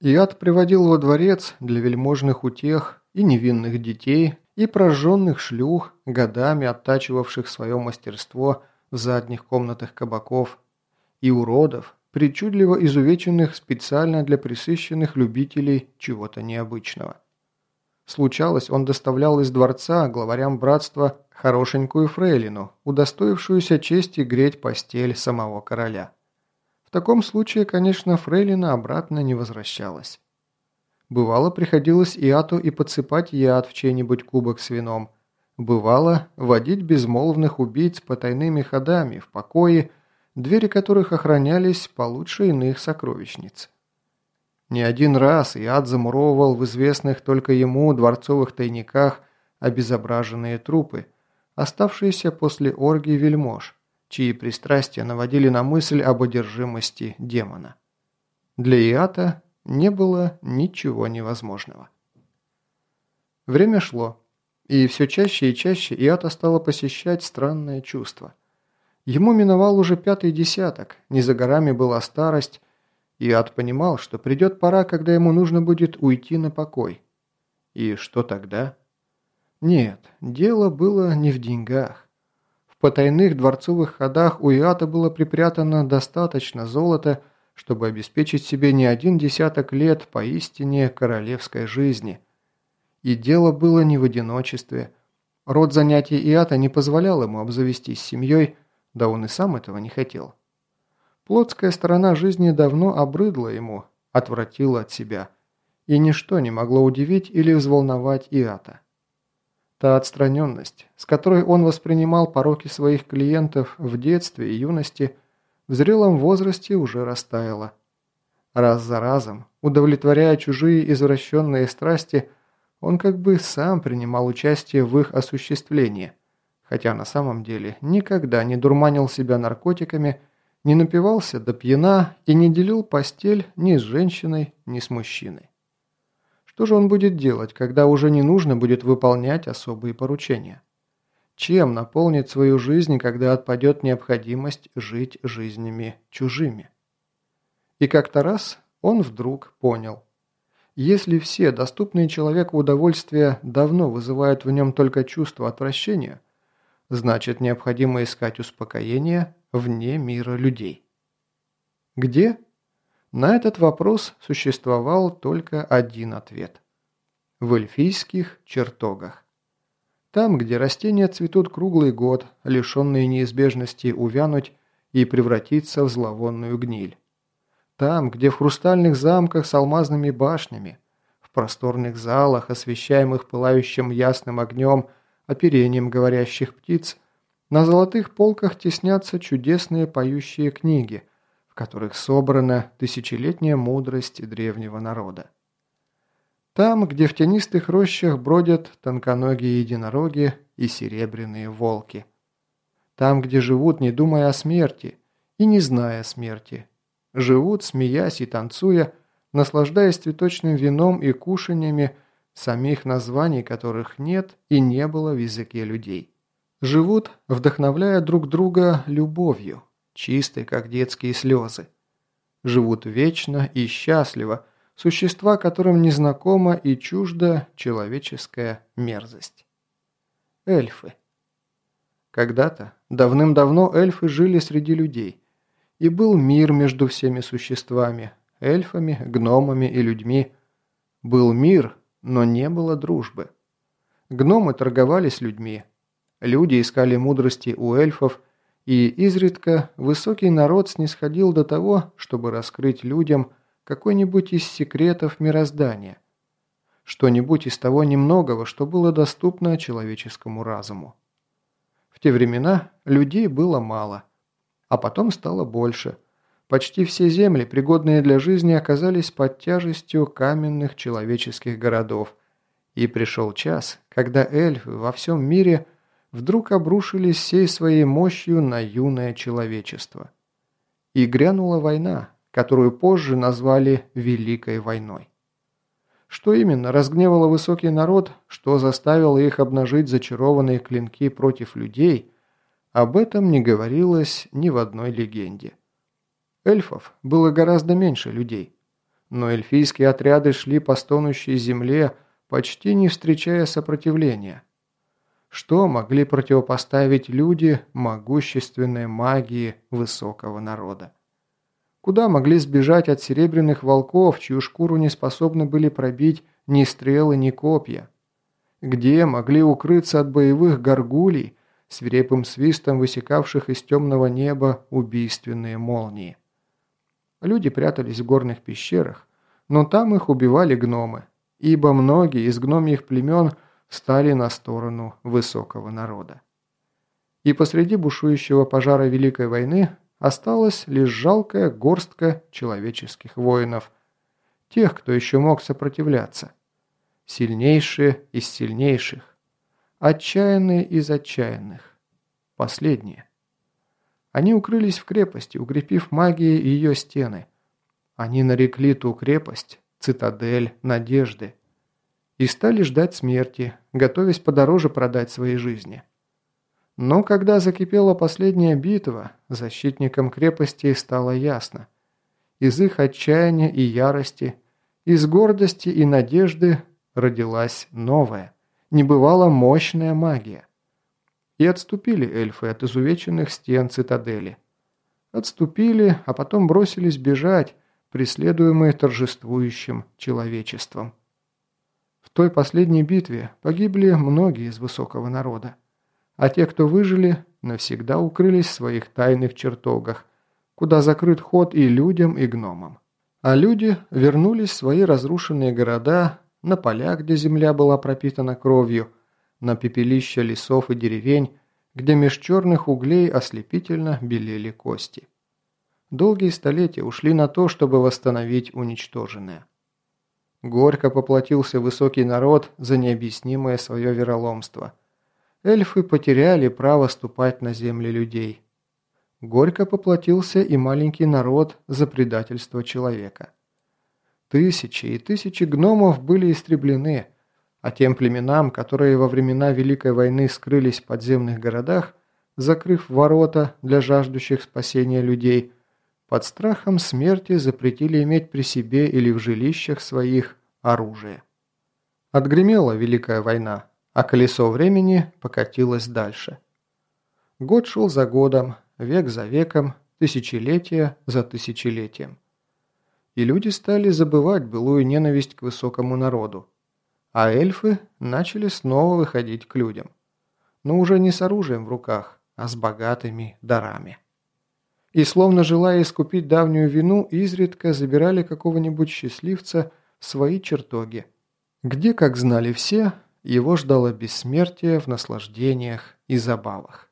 Иад приводил во дворец для вельможных утех и невинных детей, и прожженных шлюх, годами оттачивавших свое мастерство в задних комнатах кабаков, и уродов, причудливо изувеченных специально для присыщенных любителей чего-то необычного. Случалось, он доставлял из дворца главарям братства хорошенькую фрейлину, удостоившуюся чести греть постель самого короля. В таком случае, конечно, фрейлина обратно не возвращалась. Бывало, приходилось Иату и подсыпать яд в чей-нибудь кубок с вином. Бывало, водить безмолвных убийц потайными ходами в покое, двери которых охранялись получше иных сокровищниц. Не один раз Иад замуровывал в известных только ему дворцовых тайниках обезображенные трупы, оставшиеся после оргии вельмож, чьи пристрастия наводили на мысль об одержимости демона. Для Иата не было ничего невозможного. Время шло, и все чаще и чаще Иата стала посещать странное чувство – Ему миновал уже пятый десяток, не за горами была старость, и Ад понимал, что придет пора, когда ему нужно будет уйти на покой. И что тогда? Нет, дело было не в деньгах. В потайных дворцовых ходах у Иата было припрятано достаточно золота, чтобы обеспечить себе не один десяток лет поистине королевской жизни. И дело было не в одиночестве. Род занятий Иата не позволял ему обзавестись семьей, да он и сам этого не хотел. Плотская сторона жизни давно обрыдла ему, отвратила от себя. И ничто не могло удивить или взволновать Иата. Та отстраненность, с которой он воспринимал пороки своих клиентов в детстве и юности, в зрелом возрасте уже растаяла. Раз за разом, удовлетворяя чужие извращенные страсти, он как бы сам принимал участие в их осуществлении – хотя на самом деле никогда не дурманил себя наркотиками, не напивался до пьяна и не делил постель ни с женщиной, ни с мужчиной. Что же он будет делать, когда уже не нужно будет выполнять особые поручения? Чем наполнит свою жизнь, когда отпадет необходимость жить жизнями чужими? И как-то раз он вдруг понял. Если все доступные человеку удовольствия давно вызывают в нем только чувство отвращения, значит необходимо искать успокоение вне мира людей. Где? На этот вопрос существовал только один ответ. В эльфийских чертогах. Там, где растения цветут круглый год, лишенные неизбежности увянуть и превратиться в зловонную гниль. Там, где в хрустальных замках с алмазными башнями, в просторных залах, освещаемых пылающим ясным огнем, оперением говорящих птиц, на золотых полках теснятся чудесные поющие книги, которых собрана тысячелетняя мудрость древнего народа. Там, где в тенистых рощах бродят тонконогие единороги и серебряные волки. Там, где живут, не думая о смерти и не зная смерти. Живут, смеясь и танцуя, наслаждаясь цветочным вином и кушаньями, самих названий которых нет и не было в языке людей. Живут, вдохновляя друг друга любовью, чистой, как детские слезы. Живут вечно и счастливо, существа, которым незнакома и чужда человеческая мерзость. Эльфы. Когда-то, давным-давно эльфы жили среди людей, и был мир между всеми существами, эльфами, гномами и людьми. Был мир, но не было дружбы. Гномы торговали с людьми. Люди искали мудрости у эльфов, и изредка высокий народ снисходил до того, чтобы раскрыть людям какой-нибудь из секретов мироздания. Что-нибудь из того немногого, что было доступно человеческому разуму. В те времена людей было мало, а потом стало больше – Почти все земли, пригодные для жизни, оказались под тяжестью каменных человеческих городов. И пришел час, когда эльфы во всем мире вдруг обрушились всей своей мощью на юное человечество. И грянула война, которую позже назвали Великой войной. Что именно разгневало высокий народ, что заставило их обнажить зачарованные клинки против людей, об этом не говорилось ни в одной легенде. Эльфов было гораздо меньше людей. но эльфийские отряды шли по стонущей земле, почти не встречая сопротивления. Что могли противопоставить люди могущественной магии высокого народа? Куда могли сбежать от серебряных волков, чью шкуру не способны были пробить ни стрелы, ни копья? Где могли укрыться от боевых горгулей, свирепым свистом высекавших из темного неба убийственные молнии? Люди прятались в горных пещерах, но там их убивали гномы, ибо многие из гномьих племен стали на сторону высокого народа. И посреди бушующего пожара Великой войны осталась лишь жалкая горстка человеческих воинов, тех, кто еще мог сопротивляться. Сильнейшие из сильнейших, отчаянные из отчаянных, последние. Они укрылись в крепости, укрепив магией ее стены. Они нарекли ту крепость цитадель надежды и стали ждать смерти, готовясь подороже продать свои жизни. Но когда закипела последняя битва, защитникам крепости стало ясно. Из их отчаяния и ярости, из гордости и надежды родилась новая, небывало мощная магия. И отступили эльфы от изувеченных стен цитадели. Отступили, а потом бросились бежать, преследуемые торжествующим человечеством. В той последней битве погибли многие из высокого народа, а те, кто выжили, навсегда укрылись в своих тайных чертогах, куда закрыт ход и людям, и гномам. А люди вернулись в свои разрушенные города, на поля, где земля была пропитана кровью, на пепелища лесов и деревень, где меж черных углей ослепительно белели кости. Долгие столетия ушли на то, чтобы восстановить уничтоженное. Горько поплатился высокий народ за необъяснимое свое вероломство. Эльфы потеряли право ступать на земли людей. Горько поплатился и маленький народ за предательство человека. Тысячи и тысячи гномов были истреблены, а тем племенам, которые во времена Великой войны скрылись в подземных городах, закрыв ворота для жаждущих спасения людей, под страхом смерти запретили иметь при себе или в жилищах своих оружие. Отгремела Великая война, а колесо времени покатилось дальше. Год шел за годом, век за веком, тысячелетие за тысячелетием и люди стали забывать былую ненависть к высокому народу. А эльфы начали снова выходить к людям. Но уже не с оружием в руках, а с богатыми дарами. И словно желая искупить давнюю вину, изредка забирали какого-нибудь счастливца в свои чертоги, где, как знали все, его ждало бессмертие в наслаждениях и забавах.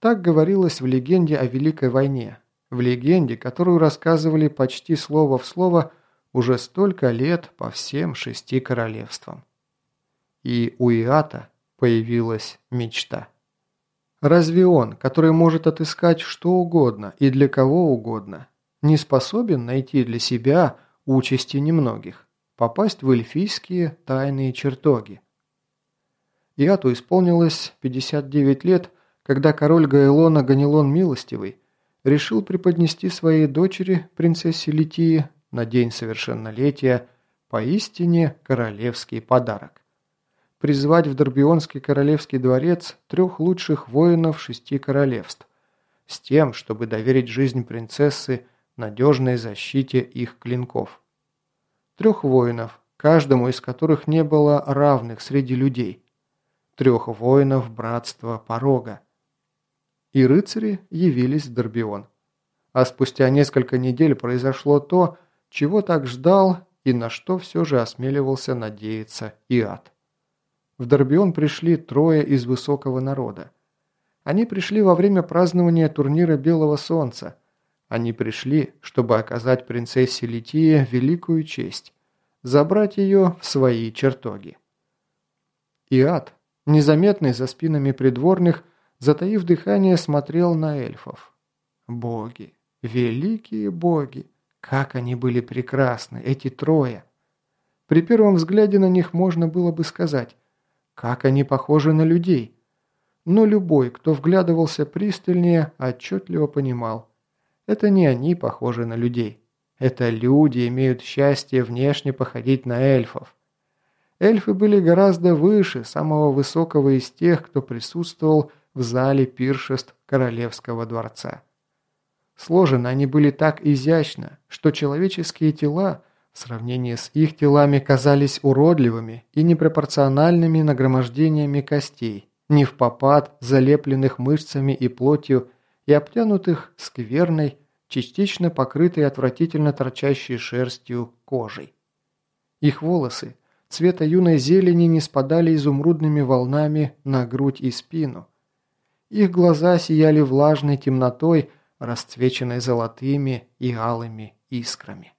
Так говорилось в легенде о Великой войне, в легенде, которую рассказывали почти слово в слово уже столько лет по всем шести королевствам. И у Иата появилась мечта. Разве он, который может отыскать что угодно и для кого угодно, не способен найти для себя участи немногих, попасть в эльфийские тайные чертоги? Иату исполнилось 59 лет, когда король Гаэлона Ганилон Милостивый решил преподнести своей дочери, принцессе Литии, на день совершеннолетия поистине королевский подарок. Призвать в Дорбионский королевский дворец трех лучших воинов шести королевств, с тем, чтобы доверить жизнь принцессы надежной защите их клинков. Трех воинов, каждому из которых не было равных среди людей. Трех воинов братства порога и рыцари явились в Дорбион. А спустя несколько недель произошло то, чего так ждал и на что все же осмеливался надеяться Иад. В Дорбион пришли трое из высокого народа. Они пришли во время празднования турнира Белого Солнца. Они пришли, чтобы оказать принцессе Литии великую честь, забрать ее в свои чертоги. Иад, незаметный за спинами придворных, затаив дыхание, смотрел на эльфов. Боги, великие боги, как они были прекрасны, эти трое. При первом взгляде на них можно было бы сказать, как они похожи на людей. Но любой, кто вглядывался пристальнее, отчетливо понимал, это не они похожи на людей. Это люди имеют счастье внешне походить на эльфов. Эльфы были гораздо выше самого высокого из тех, кто присутствовал в зале пиршеств королевского дворца. Сложены они были так изящно, что человеческие тела сравнении с их телами казались уродливыми и непропорциональными нагромождениями костей, не в попад, залепленных мышцами и плотью и обтянутых скверной, частично покрытой отвратительно торчащей шерстью кожей. Их волосы цвета юной зелени не спадали изумрудными волнами на грудь и спину. Их глаза сияли влажной темнотой, расцвеченной золотыми и алыми искрами.